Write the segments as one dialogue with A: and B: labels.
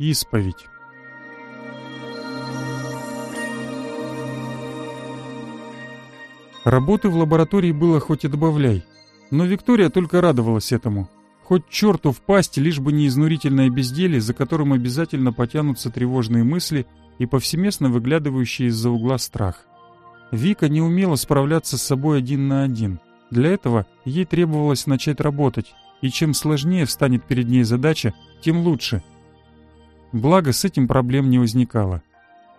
A: исповедь. Работы в лаборатории было хоть и добавляй, но Виктория только радовалась этому. Хоть черту в пасть, лишь бы не изнурительное безделие, за которым обязательно потянутся тревожные мысли и повсеместно выглядывающий из-за угла страх. Вика не умела справляться с собой один на один. Для этого ей требовалось начать работать, и чем сложнее встанет перед ней задача, тем лучше. Благо, с этим проблем не возникало.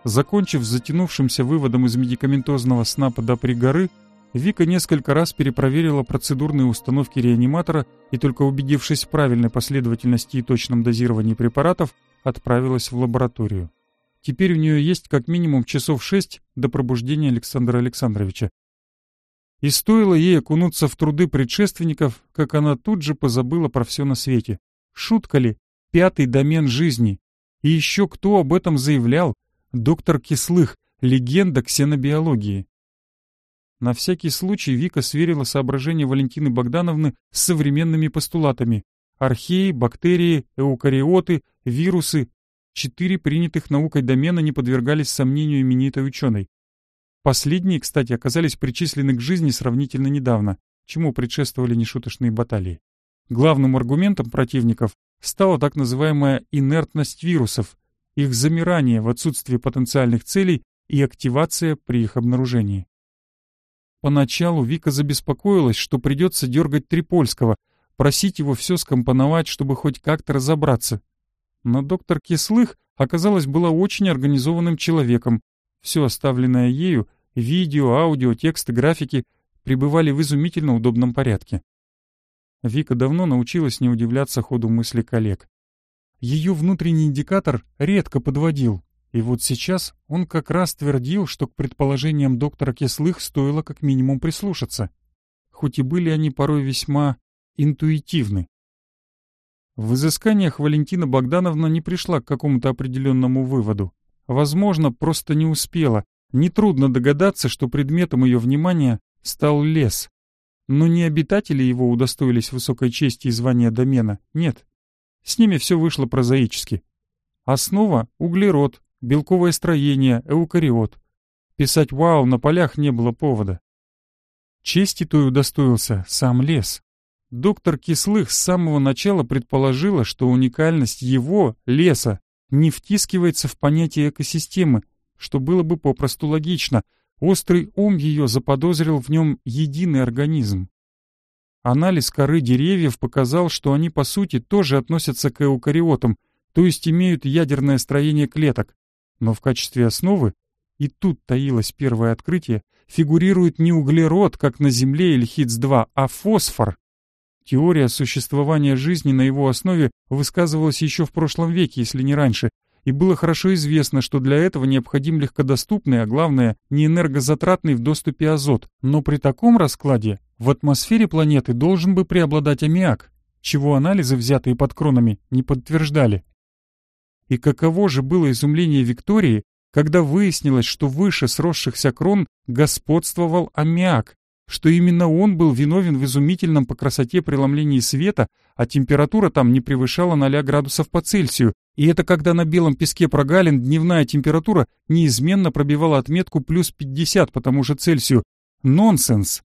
A: Закончив затянувшимся выводом из медикаментозного сна под опри горы, Вика несколько раз перепроверила процедурные установки реаниматора и только убедившись в правильной последовательности и точном дозировании препаратов, отправилась в лабораторию. Теперь у нее есть как минимум часов шесть до пробуждения Александра Александровича. И стоило ей окунуться в труды предшественников, как она тут же позабыла про все на свете. Шутка ли? Пятый домен жизни, и еще кто об этом заявлял? Доктор Кислых, легенда ксенобиологии. На всякий случай Вика сверила соображения Валентины Богдановны с современными постулатами. Археи, бактерии, эукариоты, вирусы. Четыре принятых наукой домена не подвергались сомнению именитой ученой. Последние, кстати, оказались причислены к жизни сравнительно недавно, чему предшествовали нешуточные баталии. Главным аргументом противников стала так называемая инертность вирусов, их замирание в отсутствии потенциальных целей и активация при их обнаружении. Поначалу Вика забеспокоилась, что придется дергать Трипольского, просить его все скомпоновать, чтобы хоть как-то разобраться. Но доктор Кислых, оказалось, была очень организованным человеком. Все оставленное ею, видео, аудио, тексты, графики, пребывали в изумительно удобном порядке. Вика давно научилась не удивляться ходу мысли коллег. Ее внутренний индикатор редко подводил, и вот сейчас он как раз твердил, что к предположениям доктора Кислых стоило как минимум прислушаться. Хоть и были они порой весьма интуитивны. В изысканиях Валентина Богдановна не пришла к какому-то определенному выводу. Возможно, просто не успела. Нетрудно догадаться, что предметом ее внимания стал лес. Но не обитатели его удостоились высокой чести и звания домена, нет. С ними все вышло прозаически. Основа — углерод, белковое строение, эукариот. Писать «Вау» на полях не было повода. Чести той удостоился сам лес. Доктор Кислых с самого начала предположила, что уникальность его, леса, не втискивается в понятие экосистемы, что было бы попросту логично — Острый ум ее заподозрил в нем единый организм. Анализ коры деревьев показал, что они по сути тоже относятся к эукариотам, то есть имеют ядерное строение клеток. Но в качестве основы, и тут таилось первое открытие, фигурирует не углерод, как на Земле или Хитс-2, а фосфор. Теория существования жизни на его основе высказывалась еще в прошлом веке, если не раньше, и было хорошо известно, что для этого необходим легкодоступный, а главное, не энергозатратный в доступе азот. Но при таком раскладе в атмосфере планеты должен бы преобладать аммиак, чего анализы, взятые под кронами, не подтверждали. И каково же было изумление Виктории, когда выяснилось, что выше сросшихся крон господствовал аммиак, что именно он был виновен в изумительном по красоте преломлении света, а температура там не превышала 0 градусов по Цельсию, и это когда на белом песке прогалин дневная температура неизменно пробивала отметку плюс 50 по тому же Цельсию. Нонсенс!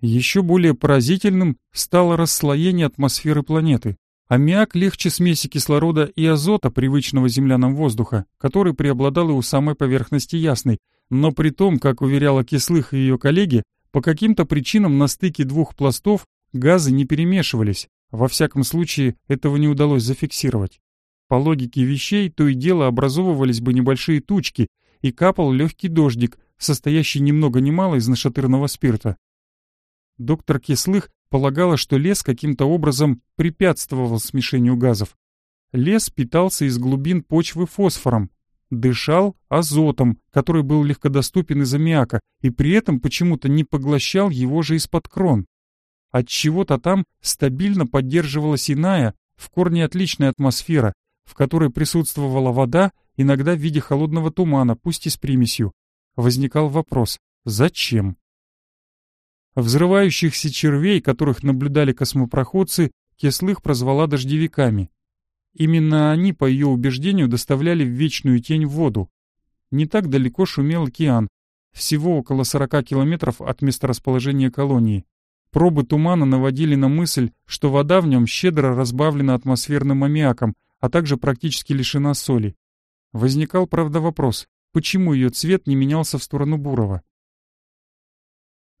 A: Еще более поразительным стало расслоение атмосферы планеты. Аммиак легче смеси кислорода и азота, привычного землянам воздуха, который преобладал и у самой поверхности ясной, но при том, как уверяла Кислых и ее коллеги, по каким-то причинам на стыке двух пластов газы не перемешивались, во всяком случае этого не удалось зафиксировать. По логике вещей то и дело образовывались бы небольшие тучки, и капал легкий дождик, состоящий ни много ни мало из нашатырного спирта. Доктор Кислых полагала, что лес каким-то образом препятствовал смешению газов. Лес питался из глубин почвы фосфором, дышал азотом, который был легкодоступен из аммиака, и при этом почему-то не поглощал его же из-под крон. От чего то там стабильно поддерживалась иная, в корне отличная атмосфера, в которой присутствовала вода, иногда в виде холодного тумана, пусть и с примесью. Возникал вопрос «Зачем?». Взрывающихся червей, которых наблюдали космопроходцы, кислых прозвала дождевиками. Именно они, по ее убеждению, доставляли в вечную тень в воду. Не так далеко шумел океан, всего около 40 километров от месторасположения колонии. Пробы тумана наводили на мысль, что вода в нем щедро разбавлена атмосферным аммиаком, а также практически лишена соли. Возникал, правда, вопрос, почему ее цвет не менялся в сторону бурого?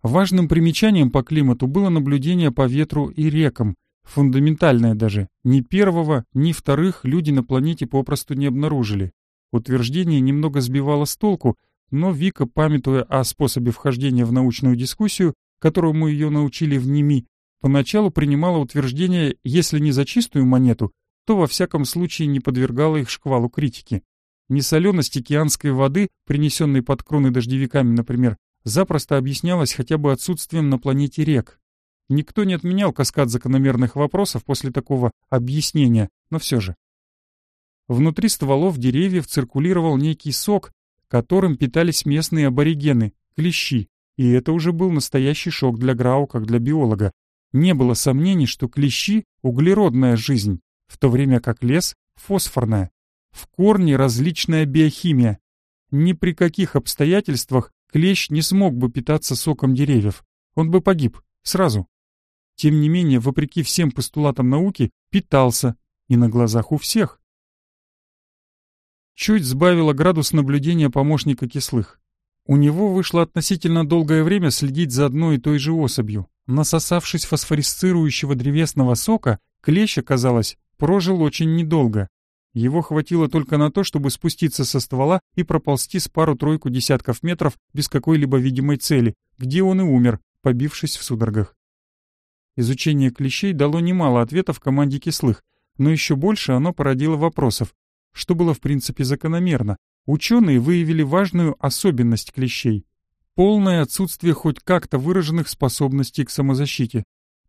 A: Важным примечанием по климату было наблюдение по ветру и рекам, фундаментальное даже, ни первого, ни вторых люди на планете попросту не обнаружили. Утверждение немного сбивало с толку, но Вика, памятуя о способе вхождения в научную дискуссию, которому ее научили в НИМИ, поначалу принимала утверждение, если не за чистую монету, то во всяком случае не подвергала их шквалу критики. Несоленость океанской воды, принесенной под кроны дождевиками, например, запросто объяснялась хотя бы отсутствием на планете рек. Никто не отменял каскад закономерных вопросов после такого объяснения, но все же. Внутри стволов деревьев циркулировал некий сок, которым питались местные аборигены, клещи, и это уже был настоящий шок для Грау, как для биолога. Не было сомнений, что клещи — углеродная жизнь, в то время как лес — фосфорная. В корне различная биохимия. Ни при каких обстоятельствах клещ не смог бы питаться соком деревьев. Он бы погиб. Сразу. Тем не менее, вопреки всем постулатам науки, питался, и на глазах у всех. Чуть сбавила градус наблюдения помощника кислых. У него вышло относительно долгое время следить за одной и той же особью. Насосавшись фосфорисцирующего древесного сока, клещ, казалось, прожил очень недолго. Его хватило только на то, чтобы спуститься со ствола и проползти с пару-тройку десятков метров без какой-либо видимой цели, где он и умер, побившись в судорогах. Изучение клещей дало немало ответов команде кислых, но еще больше оно породило вопросов, что было в принципе закономерно. Ученые выявили важную особенность клещей – полное отсутствие хоть как-то выраженных способностей к самозащите.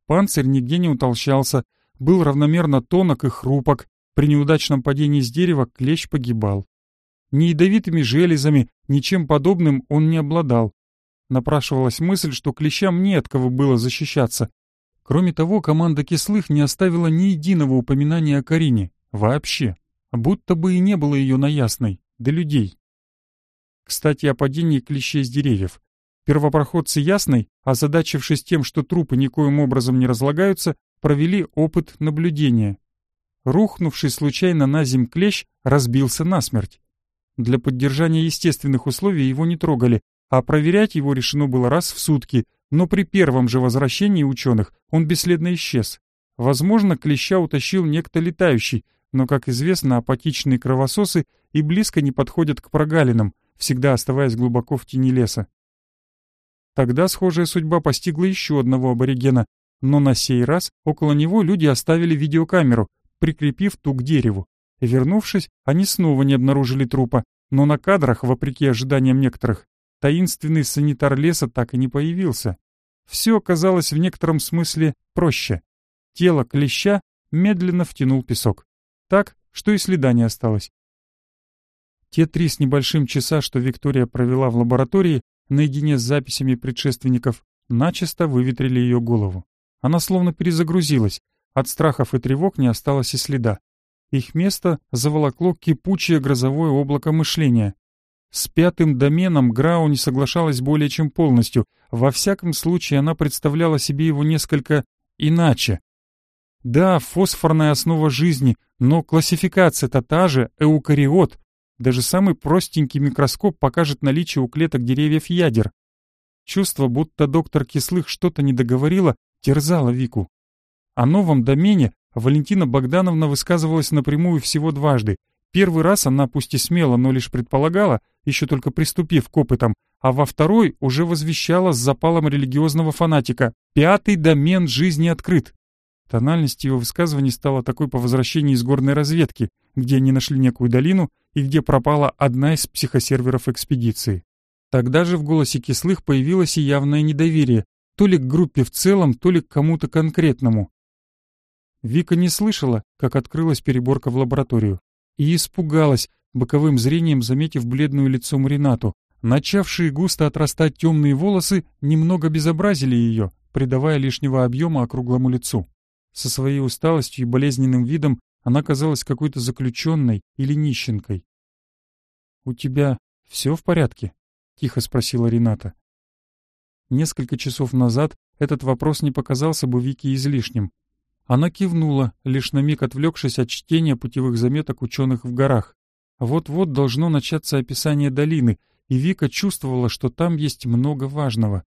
A: Панцирь нигде не утолщался, был равномерно тонок и хрупок, при неудачном падении с дерева клещ погибал. Ни ядовитыми железами, ничем подобным он не обладал. Напрашивалась мысль, что клещам не от кого было защищаться, Кроме того, команда кислых не оставила ни единого упоминания о Карине. Вообще. Будто бы и не было ее на Ясной. да людей. Кстати, о падении клещей с деревьев. Первопроходцы Ясной, озадачившись тем, что трупы никоим образом не разлагаются, провели опыт наблюдения. Рухнувший случайно на земь клещ разбился насмерть. Для поддержания естественных условий его не трогали, а проверять его решено было раз в сутки, но при первом же возвращении ученых он бесследно исчез. Возможно, клеща утащил некто летающий, но, как известно, апатичные кровососы и близко не подходят к прогалинам, всегда оставаясь глубоко в тени леса. Тогда схожая судьба постигла еще одного аборигена, но на сей раз около него люди оставили видеокамеру, прикрепив ту к дереву. Вернувшись, они снова не обнаружили трупа, но на кадрах, вопреки ожиданиям некоторых, таинственный санитар леса так и не появился все оказалось в некотором смысле проще. Тело клеща медленно втянул песок. Так, что и следа не осталось. Те три с небольшим часа, что Виктория провела в лаборатории, наедине с записями предшественников, начисто выветрили ее голову. Она словно перезагрузилась, от страхов и тревог не осталось и следа. Их место заволокло кипучее грозовое облако мышления, с пятым доменом Грау не соглашалась более чем полностью. Во всяком случае, она представляла себе его несколько иначе. Да, фосфорная основа жизни, но классификация-то та же, эукариот. Даже самый простенький микроскоп покажет наличие у клеток деревьев ядер. Чувство, будто доктор Кислых что-то не договорила, терзало Вику. О новом домене Валентина Богдановна высказывалась напрямую всего дважды — Первый раз она пусть и смело, но лишь предполагала, еще только приступив к опытам, а во второй уже возвещала с запалом религиозного фанатика «Пятый домен жизни открыт». Тональность его высказываний стала такой по возвращении из горной разведки, где они нашли некую долину и где пропала одна из психосерверов экспедиции. Тогда же в голосе кислых появилось и явное недоверие, то ли к группе в целом, то ли к кому-то конкретному. Вика не слышала, как открылась переборка в лабораторию и испугалась, боковым зрением заметив бледную лицом Ренату. Начавшие густо отрастать темные волосы немного безобразили ее, придавая лишнего объема округлому лицу. Со своей усталостью и болезненным видом она казалась какой-то заключенной или нищенкой. «У тебя все в порядке?» — тихо спросила Рената. Несколько часов назад этот вопрос не показался бы Вике излишним. Она кивнула, лишь на миг отвлекшись от чтения путевых заметок ученых в горах. Вот-вот должно начаться описание долины, и Вика чувствовала, что там есть много важного,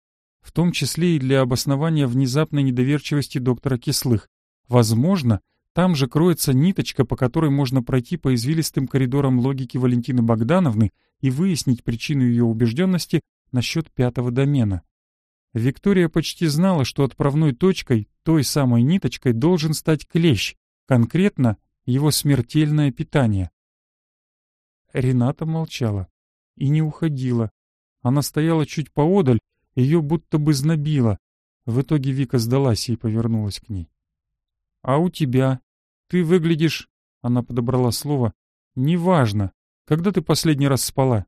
A: в том числе и для обоснования внезапной недоверчивости доктора Кислых. Возможно, там же кроется ниточка, по которой можно пройти по извилистым коридорам логики Валентины Богдановны и выяснить причину ее убежденности насчет пятого домена. Виктория почти знала, что отправной точкой той самой ниточкой должен стать клещ, конкретно его смертельное питание. Рената молчала и не уходила. Она стояла чуть поодаль, ее будто бы знобило. В итоге Вика сдалась и повернулась к ней. «А у тебя? Ты выглядишь...» — она подобрала слово. «Неважно. Когда ты последний раз спала?»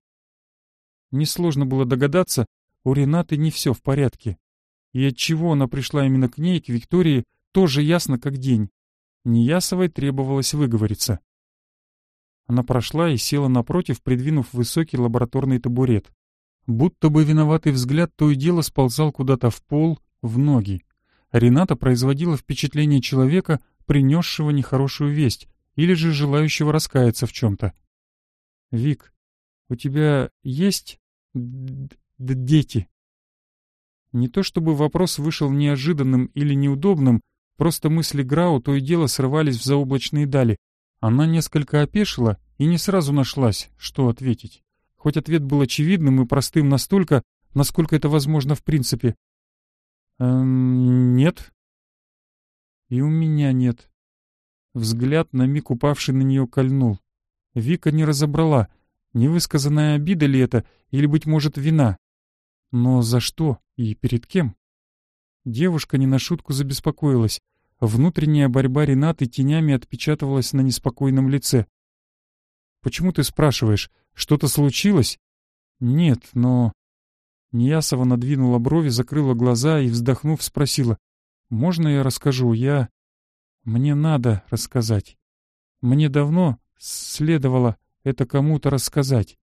A: Несложно было догадаться, у Ренаты не все в порядке. И от чего она пришла именно к ней, к Виктории, тоже ясно как день. Неясовой требовалось выговориться. Она прошла и села напротив, придвинув высокий лабораторный табурет. Будто бы виноватый взгляд то и дело сползал куда-то в пол, в ноги. Рената производила впечатление человека, принесшего нехорошую весть, или же желающего раскаяться в чем-то. «Вик, у тебя есть д -д дети?» Не то чтобы вопрос вышел неожиданным или неудобным, просто мысли Грау то и дело срывались в заоблачные дали. Она несколько опешила и не сразу нашлась, что ответить. Хоть ответ был очевидным и простым настолько, насколько это возможно в принципе. «Эм, нет». «И у меня нет». Взгляд на миг упавший на нее кольнул. Вика не разобрала, невысказанная обида ли это, или, быть может, вина, но за что и перед кем? Девушка не на шутку забеспокоилась. Внутренняя борьба Ренаты тенями отпечатывалась на неспокойном лице. «Почему ты спрашиваешь? Что-то случилось?» «Нет, но...» Ниясова надвинула брови, закрыла глаза и, вздохнув, спросила. «Можно я расскажу? Я...» «Мне надо рассказать. Мне давно следовало это кому-то рассказать.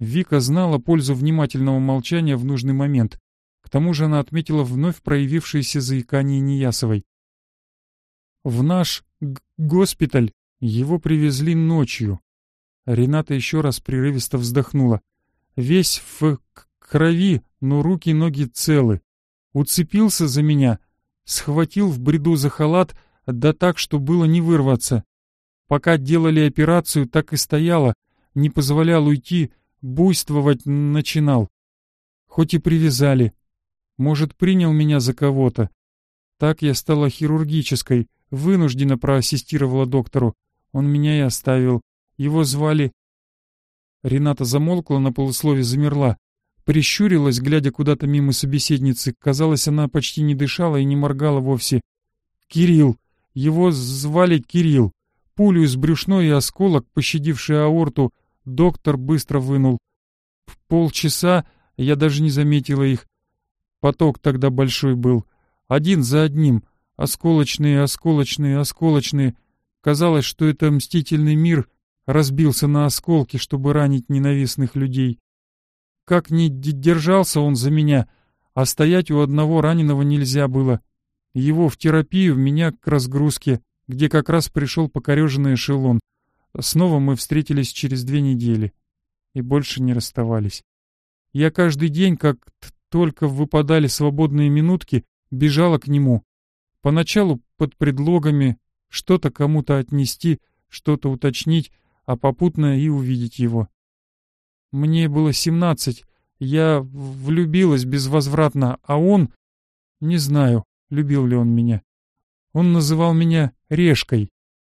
A: Вика знала пользу внимательного молчания в нужный момент. К тому же она отметила вновь проявившееся заикание Неясовой. «В наш госпиталь его привезли ночью». Рената еще раз прерывисто вздохнула. «Весь в крови, но руки и ноги целы. Уцепился за меня, схватил в бреду за халат, да так, что было не вырваться. Пока делали операцию, так и стояла, не позволял уйти, буйствовать начинал. Хоть и привязали. Может, принял меня за кого-то. Так я стала хирургической, вынужденно проассистировала доктору. Он меня и оставил. Его звали... Рената замолкла на полуслове, замерла. Прищурилась, глядя куда-то мимо собеседницы. Казалось, она почти не дышала и не моргала вовсе. «Кирилл! Его звали Кирилл! Пулю из брюшной и осколок, пощадивший аорту, доктор быстро вынул. В полчаса я даже не заметила их. Поток тогда большой был. Один за одним. Осколочные, осколочные, осколочные. Казалось, что это мстительный мир разбился на осколки, чтобы ранить ненавистных людей. Как ни держался он за меня, а стоять у одного раненого нельзя было. Его в терапию, меня к разгрузке, где как раз пришел покореженный эшелон. Снова мы встретились через две недели и больше не расставались. Я каждый день, как только выпадали свободные минутки, бежала к нему. Поначалу под предлогами что-то кому-то отнести, что-то уточнить, а попутно и увидеть его. Мне было семнадцать, я влюбилась безвозвратно, а он... Не знаю, любил ли он меня. Он называл меня «решкой»,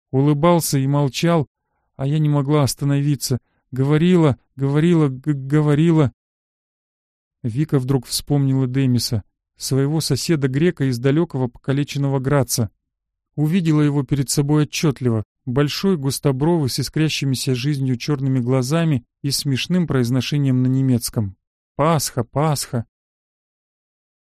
A: улыбался и молчал, а я не могла остановиться. Говорила, говорила, говорила. Вика вдруг вспомнила Демиса, своего соседа-грека из далекого покалеченного Граца. Увидела его перед собой отчетливо, большой, густобровый, с искрящимися жизнью черными глазами и смешным произношением на немецком. «Пасха, Пасха!»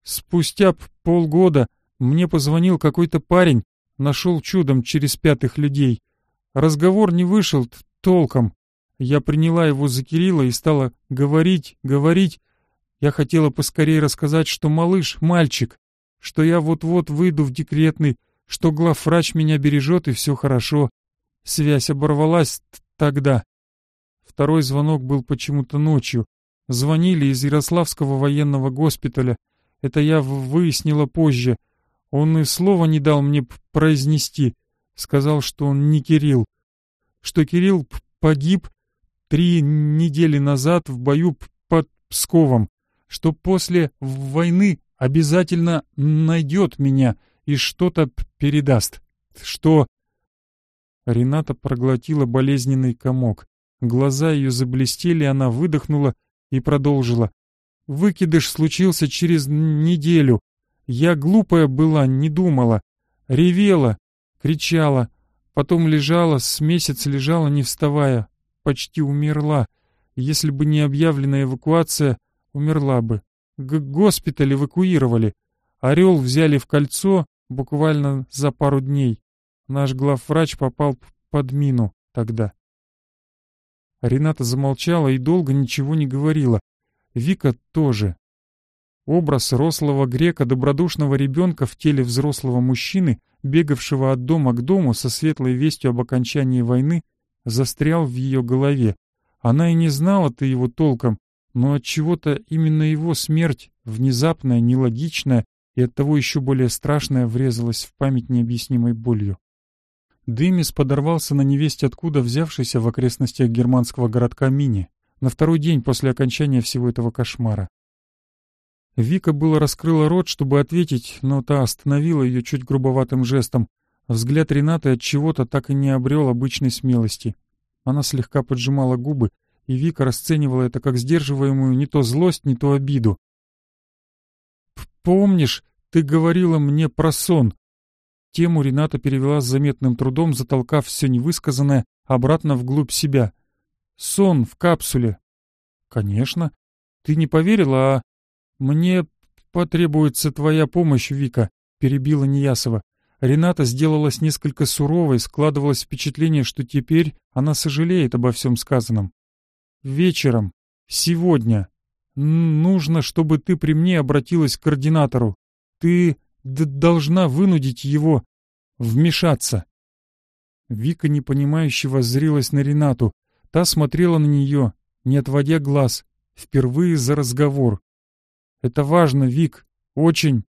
A: Спустя полгода мне позвонил какой-то парень, нашел чудом через пятых людей — Разговор не вышел толком. Я приняла его за Кирилла и стала говорить, говорить. Я хотела поскорее рассказать, что малыш — мальчик, что я вот-вот выйду в декретный, что главврач меня бережет и все хорошо. Связь оборвалась тогда. Второй звонок был почему-то ночью. Звонили из Ярославского военного госпиталя. Это я выяснила позже. Он и слова не дал мне произнести. Сказал, что он не Кирилл, что Кирилл погиб три недели назад в бою под Псковом, что после войны обязательно найдет меня и что-то передаст, что... Рената проглотила болезненный комок. Глаза ее заблестели, она выдохнула и продолжила. «Выкидыш случился через неделю. Я глупая была, не думала. Ревела, кричала, потом лежала, с месяц лежала, не вставая, почти умерла. Если бы не объявленная эвакуация, умерла бы. К госпиталь эвакуировали. Орел взяли в кольцо буквально за пару дней. Наш главврач попал под мину тогда. Рената замолчала и долго ничего не говорила. Вика тоже. Образ рослого грека, добродушного ребенка в теле взрослого мужчины — бегавшего от дома к дому со светлой вестью об окончании войны, застрял в ее голове. Она и не знала-то его толком, но от чего то именно его смерть, внезапная, нелогичная и оттого еще более страшная, врезалась в память необъяснимой болью. Дымис подорвался на невесть откуда взявшийся в окрестностях германского городка Мини на второй день после окончания всего этого кошмара. Вика было раскрыла рот, чтобы ответить, но та остановила ее чуть грубоватым жестом. Взгляд Ренаты от чего-то так и не обрел обычной смелости. Она слегка поджимала губы, и Вика расценивала это как сдерживаемую не то злость, не то обиду. «Помнишь, ты говорила мне про сон?» Тему Рената перевела с заметным трудом, затолкав все невысказанное обратно вглубь себя. «Сон в капсуле». «Конечно. Ты не поверила, а «Мне потребуется твоя помощь, Вика», — перебила Неясова. Рената сделалась несколько суровой, складывалось впечатление, что теперь она сожалеет обо всем сказанном. «Вечером, сегодня, нужно, чтобы ты при мне обратилась к координатору. Ты должна вынудить его вмешаться». Вика непонимающе воззрилась на Ренату. Та смотрела на нее, не отводя глаз, впервые за разговор. Это важно, Вик. Очень.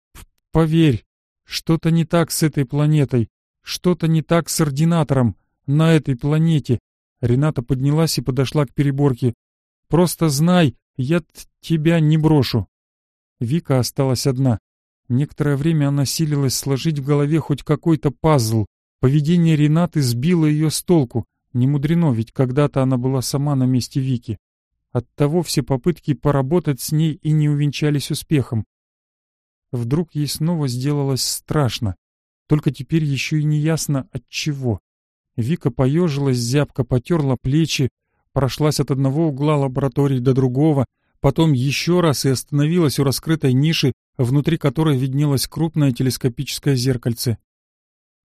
A: Поверь. Что-то не так с этой планетой. Что-то не так с ординатором. На этой планете. Рената поднялась и подошла к переборке. Просто знай, я тебя не брошу. Вика осталась одна. Некоторое время она силилась сложить в голове хоть какой-то пазл. Поведение Ренаты сбило ее с толку. Не мудрено, ведь когда-то она была сама на месте Вики. Оттого все попытки поработать с ней и не увенчались успехом. Вдруг ей снова сделалось страшно, только теперь еще и неясно от чего. Вика поежилась, зябко потерла плечи, прошлась от одного угла лаборатории до другого, потом еще раз и остановилась у раскрытой ниши, внутри которой виднелось крупное телескопическое зеркальце.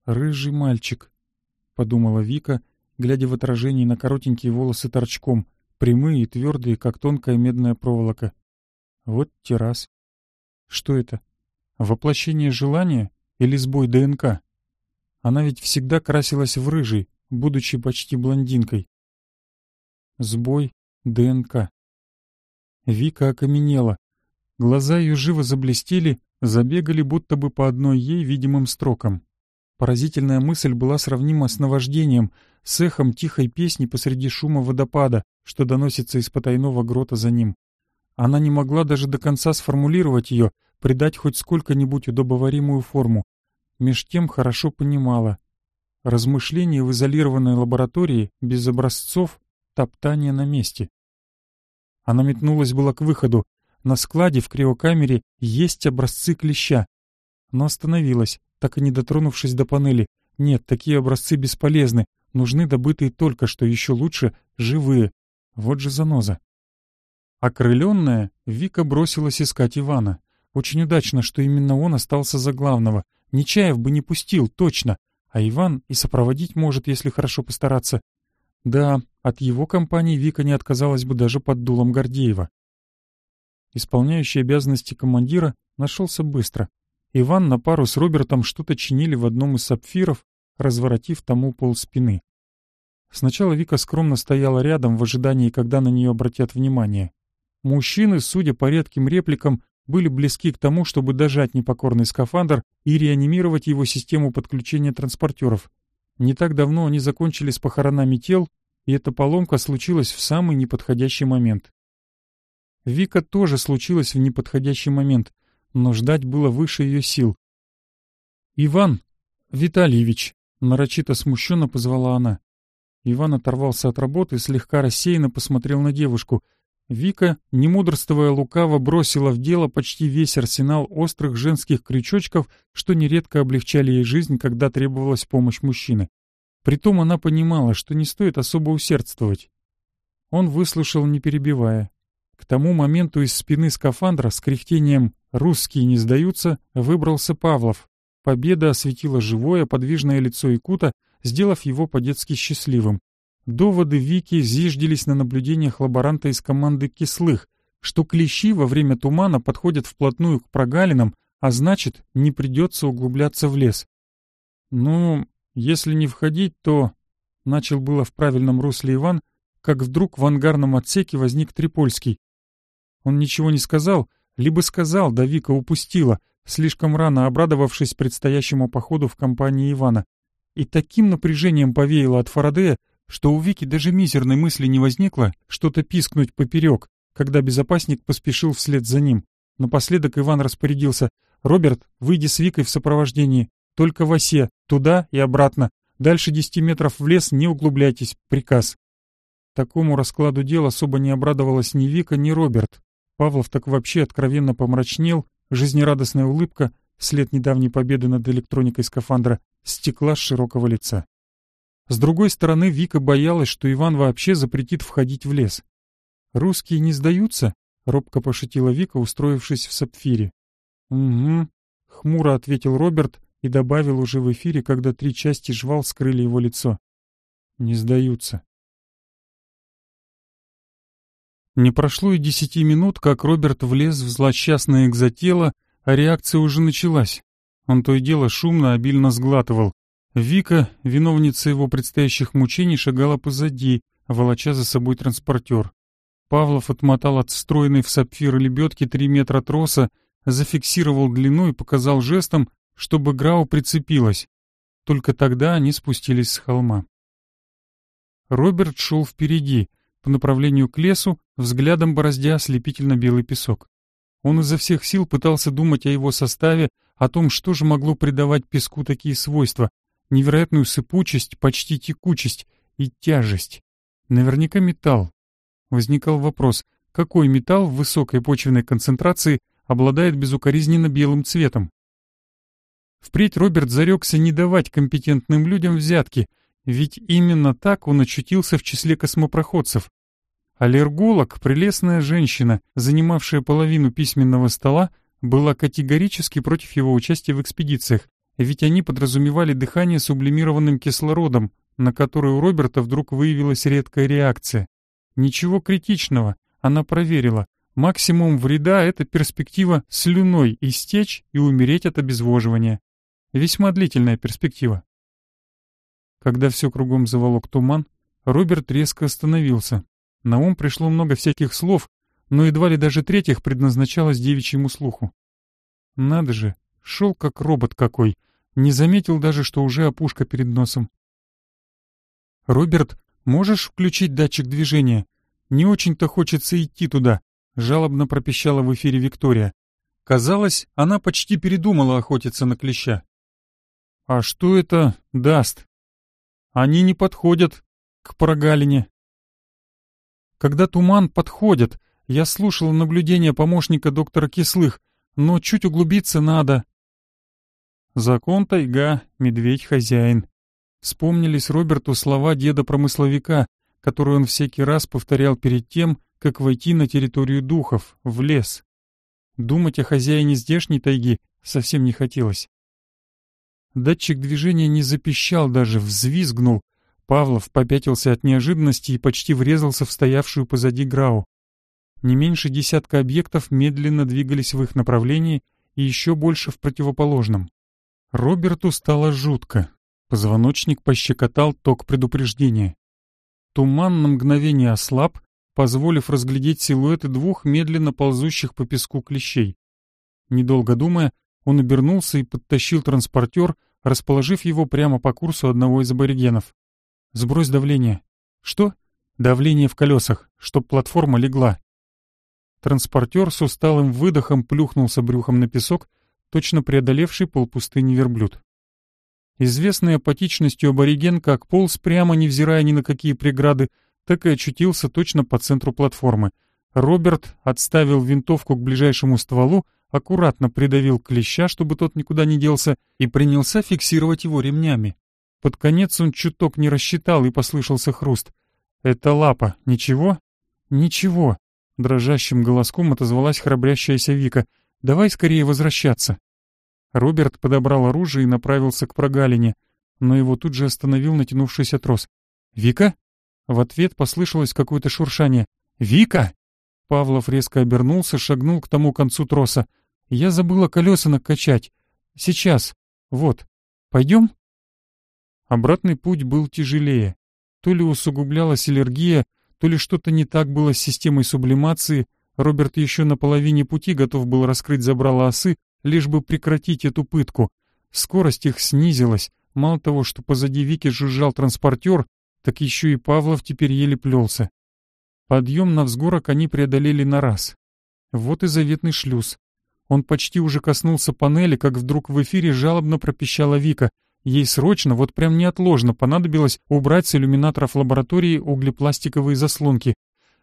A: «Рыжий мальчик», — подумала Вика, глядя в отражение на коротенькие волосы торчком — прямые и твердые, как тонкая медная проволока. Вот террас. Что это? Воплощение желания или сбой ДНК? Она ведь всегда красилась в рыжий, будучи почти блондинкой. Сбой ДНК. Вика окаменела. Глаза ее живо заблестели, забегали будто бы по одной ей видимым строкам. Поразительная мысль была сравнима с наваждением, с эхом тихой песни посреди шума водопада, что доносится из потайного грота за ним. Она не могла даже до конца сформулировать ее, придать хоть сколько-нибудь удобоваримую форму. Меж тем хорошо понимала. Размышления в изолированной лаборатории, без образцов, топтание на месте. Она метнулась была к выходу. На складе в криокамере есть образцы клеща. Но остановилась, так и не дотронувшись до панели. Нет, такие образцы бесполезны. Нужны добытые только что, еще лучше, живые. Вот же заноза. Окрыленная, Вика бросилась искать Ивана. Очень удачно, что именно он остался за главного. Нечаев бы не пустил, точно. А Иван и сопроводить может, если хорошо постараться. Да, от его компании Вика не отказалась бы даже под дулом Гордеева. Исполняющий обязанности командира нашелся быстро. Иван на пару с Робертом что-то чинили в одном из сапфиров, разворотив тому пол спины. Сначала Вика скромно стояла рядом в ожидании, когда на нее обратят внимание. Мужчины, судя по редким репликам, были близки к тому, чтобы дожать непокорный скафандр и реанимировать его систему подключения транспортеров. Не так давно они закончили с похоронами тел, и эта поломка случилась в самый неподходящий момент. Вика тоже случилась в неподходящий момент, но ждать было выше ее сил. «Иван Витальевич», — нарочито смущенно позвала она, Иван оторвался от работы и слегка рассеянно посмотрел на девушку. Вика, не мудрствуя лукаво, бросила в дело почти весь арсенал острых женских крючочков, что нередко облегчали ей жизнь, когда требовалась помощь мужчины. Притом она понимала, что не стоит особо усердствовать. Он выслушал, не перебивая. К тому моменту из спины скафандра с кряхтением «русские не сдаются» выбрался Павлов. Победа осветила живое, подвижное лицо Икута, сделав его по-детски счастливым. Доводы Вики зиждились на наблюдениях лаборанта из команды кислых, что клещи во время тумана подходят вплотную к прогалинам, а значит, не придется углубляться в лес. «Ну, если не входить, то...» — начал было в правильном русле Иван, как вдруг в ангарном отсеке возник Трипольский. Он ничего не сказал, либо сказал, да Вика упустила — слишком рано обрадовавшись предстоящему походу в компании Ивана, и таким напряжением повеяло от Фарадея, что у Вики даже мизерной мысли не возникло что-то пискнуть поперек, когда безопасник поспешил вслед за ним. Напоследок Иван распорядился «Роберт, выйди с Викой в сопровождении, только в осе, туда и обратно, дальше 10 метров в лес не углубляйтесь, приказ». Такому раскладу дел особо не обрадовалась ни Вика, ни Роберт. Павлов так вообще откровенно помрачнел Жизнерадостная улыбка, след недавней победы над электроникой скафандра, стекла с широкого лица. С другой стороны, Вика боялась, что Иван вообще запретит входить в лес. «Русские не сдаются?» — робко пошутила Вика, устроившись в сапфире. «Угу», — хмуро ответил Роберт и добавил уже в эфире, когда три части жвал скрыли его лицо. «Не сдаются». Не прошло и десяти минут, как Роберт влез в злосчастное экзотело, а реакция уже началась. Он то и дело шумно, обильно сглатывал. Вика, виновница его предстоящих мучений, шагала позади, волоча за собой транспортер. Павлов отмотал от встроенной в сапфир лебедки три метра троса, зафиксировал длину и показал жестом, чтобы Грау прицепилась. Только тогда они спустились с холма. Роберт шел впереди, по направлению к лесу, взглядом бороздя ослепительно-белый песок. Он изо всех сил пытался думать о его составе, о том, что же могло придавать песку такие свойства, невероятную сыпучесть, почти текучесть и тяжесть. Наверняка металл. Возникал вопрос, какой металл в высокой почвенной концентрации обладает безукоризненно белым цветом? Впредь Роберт зарекся не давать компетентным людям взятки, ведь именно так он очутился в числе космопроходцев. Аллерголог, прелестная женщина, занимавшая половину письменного стола, была категорически против его участия в экспедициях, ведь они подразумевали дыхание сублимированным кислородом, на которое у Роберта вдруг выявилась редкая реакция. Ничего критичного, она проверила. Максимум вреда — это перспектива слюной истечь и умереть от обезвоживания. Весьма длительная перспектива. Когда все кругом заволок туман, Роберт резко остановился, на ум пришло много всяких слов, но едва ли даже третьих предназначалось девичьему слуху. Надо же, шел как робот какой, не заметил даже, что уже опушка перед носом. «Роберт, можешь включить датчик движения? Не очень-то хочется идти туда», — жалобно пропищала в эфире Виктория. Казалось, она почти передумала охотиться на клеща. «А что это даст?» «Они не подходят к прогалине», когда туман подходит, я слушал наблюдения помощника доктора Кислых, но чуть углубиться надо. Закон тайга, медведь хозяин. Вспомнились Роберту слова деда-промысловика, которые он всякий раз повторял перед тем, как войти на территорию духов, в лес. Думать о хозяине здешней тайги совсем не хотелось. Датчик движения не запищал даже, взвизгнул, Павлов попятился от неожиданности и почти врезался в стоявшую позади Грау. Не меньше десятка объектов медленно двигались в их направлении и еще больше в противоположном. Роберту стало жутко. Позвоночник пощекотал ток предупреждения. Туман на мгновение ослаб, позволив разглядеть силуэты двух медленно ползущих по песку клещей. Недолго думая, он обернулся и подтащил транспортер, расположив его прямо по курсу одного из аборигенов. Сбрось давление. Что? Давление в колесах, чтоб платформа легла. Транспортер с усталым выдохом плюхнулся брюхом на песок, точно преодолевший полпустыни верблюд. Известный апатичностью абориген как полз прямо, невзирая ни на какие преграды, так и очутился точно по центру платформы. Роберт отставил винтовку к ближайшему стволу, аккуратно придавил клеща, чтобы тот никуда не делся, и принялся фиксировать его ремнями. Под конец он чуток не рассчитал и послышался хруст. «Это лапа. Ничего?» «Ничего», — дрожащим голоском отозвалась храбрящаяся Вика. «Давай скорее возвращаться». Роберт подобрал оружие и направился к прогалине, но его тут же остановил натянувшийся трос. «Вика?» В ответ послышалось какое-то шуршание. «Вика!» Павлов резко обернулся, шагнул к тому концу троса. «Я забыла колеса накачать. Сейчас. Вот. Пойдем?» Обратный путь был тяжелее. То ли усугублялась аллергия, то ли что-то не так было с системой сублимации, Роберт еще на половине пути готов был раскрыть забрала осы, лишь бы прекратить эту пытку. Скорость их снизилась, мало того, что позади Вики жужжал транспортер, так еще и Павлов теперь еле плелся. Подъем на взгорок они преодолели на раз. Вот и заветный шлюз. Он почти уже коснулся панели, как вдруг в эфире жалобно пропищала Вика — Ей срочно, вот прям неотложно, понадобилось убрать с иллюминаторов лаборатории углепластиковые заслонки.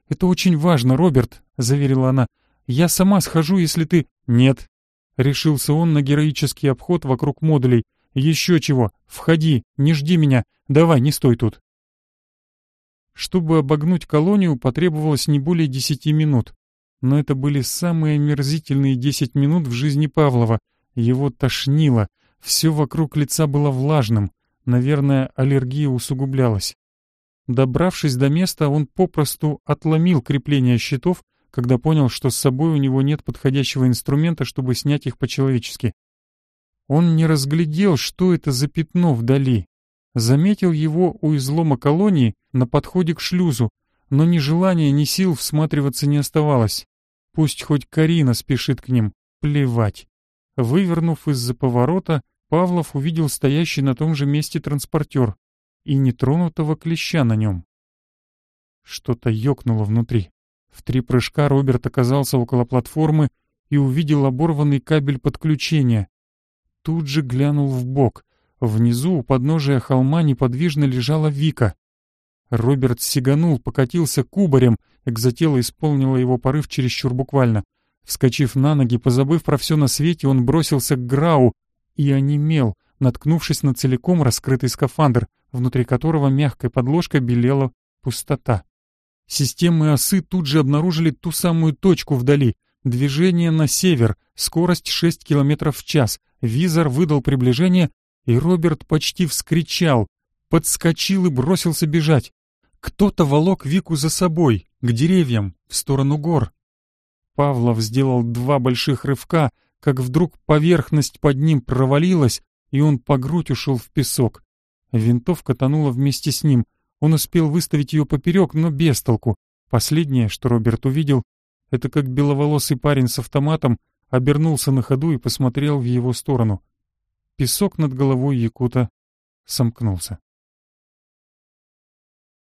A: «Это очень важно, Роберт», — заверила она. «Я сама схожу, если ты...» «Нет». Решился он на героический обход вокруг модулей. «Еще чего. Входи, не жди меня. Давай, не стой тут». Чтобы обогнуть колонию, потребовалось не более десяти минут. Но это были самые омерзительные десять минут в жизни Павлова. Его тошнило — все вокруг лица было влажным, наверное, аллергия усугублялась. Добравшись до места, он попросту отломил крепление щитов, когда понял, что с собой у него нет подходящего инструмента, чтобы снять их по-человечески. Он не разглядел, что это за пятно вдали. Заметил его у излома колонии на подходе к шлюзу, но ни желания, ни сил всматриваться не оставалось. Пусть хоть Карина спешит к ним, плевать. Вывернув из-за поворота, Павлов увидел стоящий на том же месте транспортер и нетронутого клеща на нем. Что-то ёкнуло внутри. В три прыжка Роберт оказался около платформы и увидел оборванный кабель подключения. Тут же глянул в бок. Внизу у подножия холма неподвижно лежала Вика. Роберт сиганул, покатился кубарем, экзотела исполнило его порыв чересчур буквально. Вскочив на ноги, позабыв про все на свете, он бросился к Грау, и онемел, наткнувшись на целиком раскрытый скафандр, внутри которого мягкой подложкой белела пустота. Системы осы тут же обнаружили ту самую точку вдали. Движение на север, скорость 6 км в час. Визор выдал приближение, и Роберт почти вскричал, подскочил и бросился бежать. Кто-то волок Вику за собой, к деревьям, в сторону гор. Павлов сделал два больших рывка, как вдруг поверхность под ним провалилась, и он по грудь ушел в песок. Винтовка тонула вместе с ним. Он успел выставить ее поперек, но без толку. Последнее, что Роберт увидел, это как беловолосый парень с автоматом обернулся на ходу и посмотрел в его сторону. Песок над головой Якута сомкнулся.